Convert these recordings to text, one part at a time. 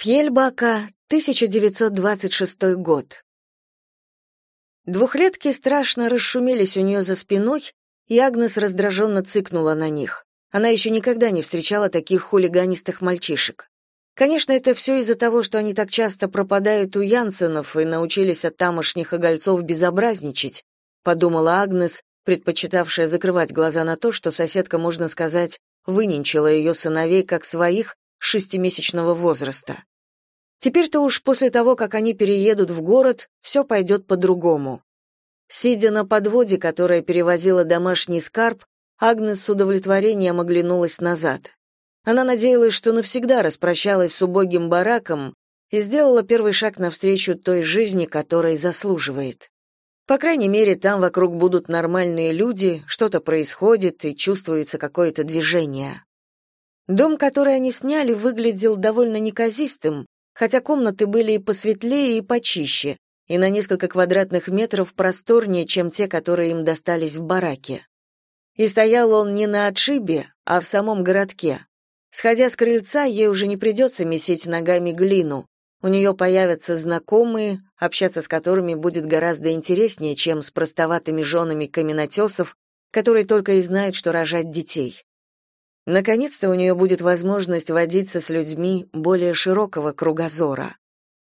Фьельбака, 1926 год. Двухлетки страшно расшумелись у нее за спиной, и Агнес раздраженно цыкнула на них. Она еще никогда не встречала таких хулиганистых мальчишек. Конечно, это все из-за того, что они так часто пропадают у Янсенов и научились от тамошних огольцов безобразничать, подумала Агнес, предпочитавшая закрывать глаза на то, что соседка, можно сказать, выненчила ее сыновей как своих шестимесячного возраста. Теперь-то уж после того, как они переедут в город, все пойдет по-другому. Сидя на подводе, которая перевозила домашний скарб, Агнес с удовлетворением оглянулась назад. Она надеялась, что навсегда распрощалась с убогим бараком и сделала первый шаг навстречу той жизни, которой заслуживает. По крайней мере, там вокруг будут нормальные люди, что-то происходит и чувствуется какое-то движение. Дом, который они сняли, выглядел довольно неказистым, хотя комнаты были и посветлее, и почище, и на несколько квадратных метров просторнее, чем те, которые им достались в бараке. И стоял он не на отшибе, а в самом городке. Сходя с крыльца, ей уже не придется месить ногами глину. У нее появятся знакомые, общаться с которыми будет гораздо интереснее, чем с простоватыми женами каменотесов, которые только и знают, что рожать детей. Наконец-то у нее будет возможность водиться с людьми более широкого кругозора.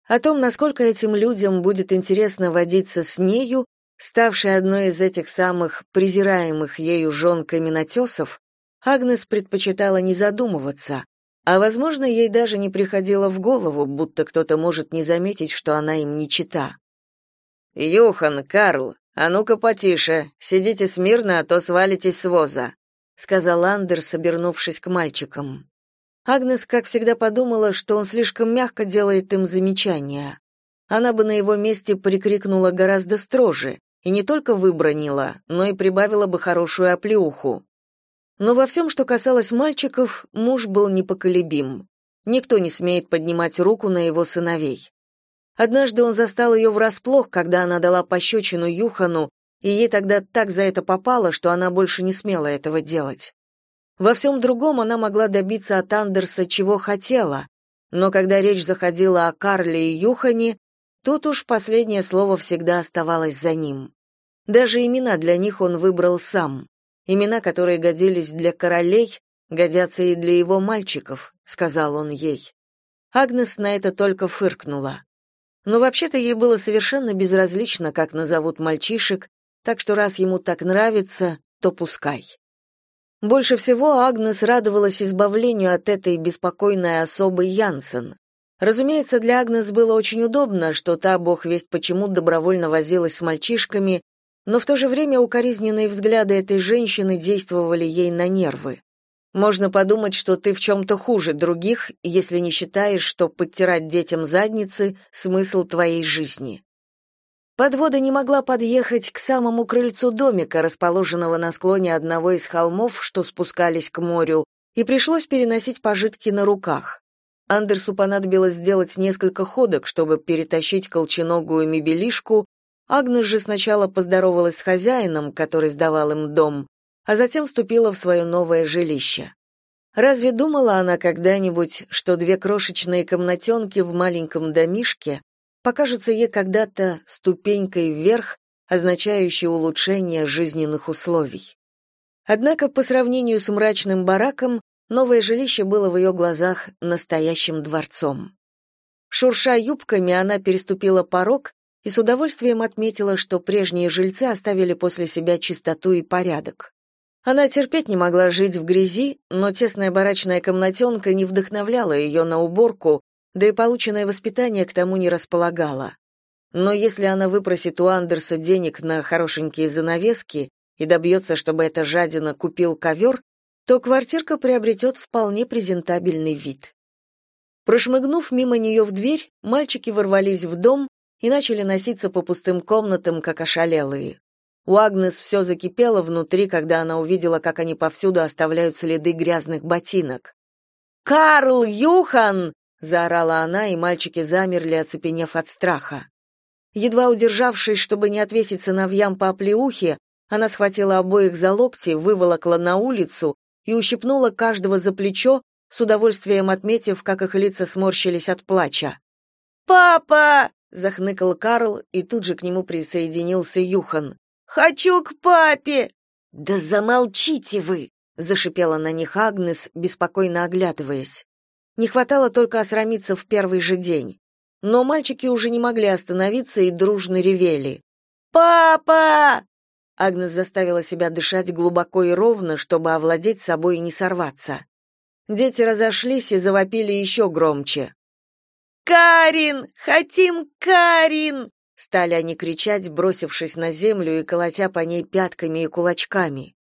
О том, насколько этим людям будет интересно водиться с нею, ставшей одной из этих самых презираемых ею жен каменотесов, Агнес предпочитала не задумываться, а, возможно, ей даже не приходило в голову, будто кто-то может не заметить, что она им не чита. «Юхан, Карл, а ну-ка потише, сидите смирно, а то свалитесь с воза», сказал Андерс, обернувшись к мальчикам. Агнес, как всегда, подумала, что он слишком мягко делает им замечания. Она бы на его месте прикрикнула гораздо строже и не только выбронила, но и прибавила бы хорошую оплеуху. Но во всем, что касалось мальчиков, муж был непоколебим. Никто не смеет поднимать руку на его сыновей. Однажды он застал ее врасплох, когда она дала пощечину Юхану и ей тогда так за это попало, что она больше не смела этого делать. Во всем другом она могла добиться от Андерса чего хотела, но когда речь заходила о Карле и Юхане, тут уж последнее слово всегда оставалось за ним. Даже имена для них он выбрал сам. Имена, которые годились для королей, годятся и для его мальчиков, сказал он ей. Агнес на это только фыркнула. Но вообще-то ей было совершенно безразлично, как назовут мальчишек, так что раз ему так нравится, то пускай. Больше всего Агнес радовалась избавлению от этой беспокойной особы Янсен. Разумеется, для Агнес было очень удобно, что та, бог весть почему, добровольно возилась с мальчишками, но в то же время укоризненные взгляды этой женщины действовали ей на нервы. Можно подумать, что ты в чем-то хуже других, если не считаешь, что подтирать детям задницы — смысл твоей жизни. Подвода не могла подъехать к самому крыльцу домика, расположенного на склоне одного из холмов, что спускались к морю, и пришлось переносить пожитки на руках. Андерсу понадобилось сделать несколько ходок, чтобы перетащить колченогую мебелишку. Агнес же сначала поздоровалась с хозяином, который сдавал им дом, а затем вступила в свое новое жилище. Разве думала она когда-нибудь, что две крошечные комнатенки в маленьком домишке покажутся ей когда-то ступенькой вверх, означающей улучшение жизненных условий. Однако по сравнению с мрачным бараком, новое жилище было в ее глазах настоящим дворцом. Шурша юбками, она переступила порог и с удовольствием отметила, что прежние жильцы оставили после себя чистоту и порядок. Она терпеть не могла жить в грязи, но тесная барачная комнатенка не вдохновляла ее на уборку, да и полученное воспитание к тому не располагало. Но если она выпросит у Андерса денег на хорошенькие занавески и добьется, чтобы эта жадина купил ковер, то квартирка приобретет вполне презентабельный вид. Прошмыгнув мимо нее в дверь, мальчики ворвались в дом и начали носиться по пустым комнатам, как ошалелые. У Агнес все закипело внутри, когда она увидела, как они повсюду оставляют следы грязных ботинок. «Карл! Юхан!» Заорала она, и мальчики замерли, оцепенев от страха. Едва удержавшись, чтобы не отвесить сыновьям по оплеухе, она схватила обоих за локти, выволокла на улицу и ущипнула каждого за плечо, с удовольствием отметив, как их лица сморщились от плача. «Папа!» — захныкал Карл, и тут же к нему присоединился Юхан. «Хочу к папе!» «Да замолчите вы!» — зашипела на них Агнес, беспокойно оглядываясь. Не хватало только осрамиться в первый же день. Но мальчики уже не могли остановиться и дружно ревели. «Папа!» Агнес заставила себя дышать глубоко и ровно, чтобы овладеть собой и не сорваться. Дети разошлись и завопили еще громче. «Карин! Хотим Карин!» Стали они кричать, бросившись на землю и колотя по ней пятками и кулачками.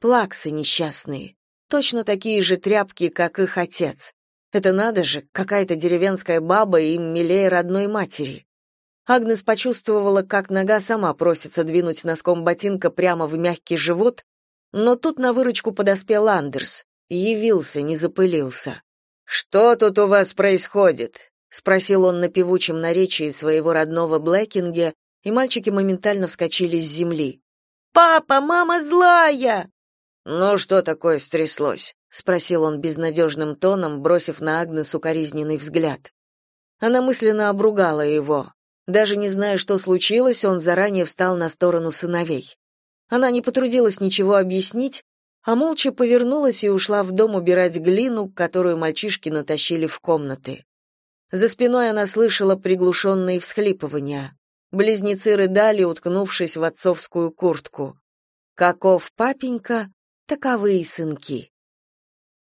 Плаксы несчастные. Точно такие же тряпки, как их отец. Это надо же, какая-то деревенская баба им милее родной матери. Агнес почувствовала, как нога сама просится двинуть носком ботинка прямо в мягкий живот, но тут на выручку подоспел Андерс. Явился, не запылился. «Что тут у вас происходит?» спросил он на певучем наречии своего родного Блэкинге, и мальчики моментально вскочили с земли. Папа, мама злая. Ну что такое стряслось? Спросил он безнадежным тоном, бросив на Агнес укоризненный взгляд. Она мысленно обругала его. Даже не зная, что случилось, он заранее встал на сторону сыновей. Она не потрудилась ничего объяснить, а молча повернулась и ушла в дом убирать глину, которую мальчишки натащили в комнаты. За спиной она слышала приглушенные всхлипывания. Близнецы рыдали, уткнувшись в отцовскую куртку. Каков папенька, таковы и сынки.